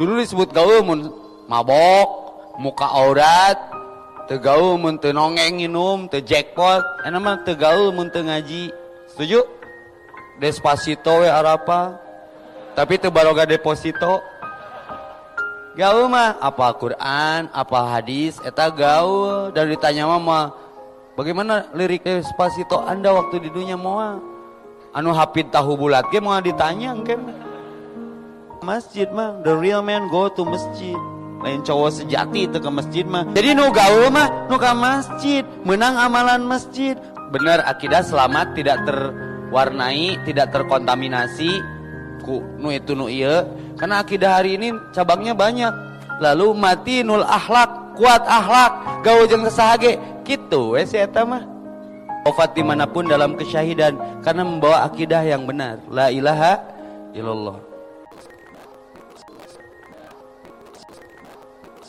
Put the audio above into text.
dulu disebut gaul mun mabok muka aurat tegaul mun teu nongeng minum teu jackpot enak mah tegaul mun teu ngaji. Setuju? Despacito we arapa tapi teu baroga deposito. Gaul mah apa Quran apa hadis eta gaul. Dan ditanya mama bagaimana lirik Despacito anda waktu di dunia moal anu hafid tahu bulat ge mau ditanya engke masjid mah. The real man go to masjid. Lain cowok sejati itu ke masjid mah. Jadi nu gaul mah nu ke masjid. Menang amalan masjid. Bener akidah selamat tidak terwarnai tidak terkontaminasi. Ku nu itu nu iya karena akidah hari ini cabangnya banyak. Lalu mati nul akhlak kuat akhlak gaul jeung kesahage gitu we si eta mah. Wafat di mana pun dalam kesyahidan. Karena membawa akidah yang benar. La ilaha illallah Yes.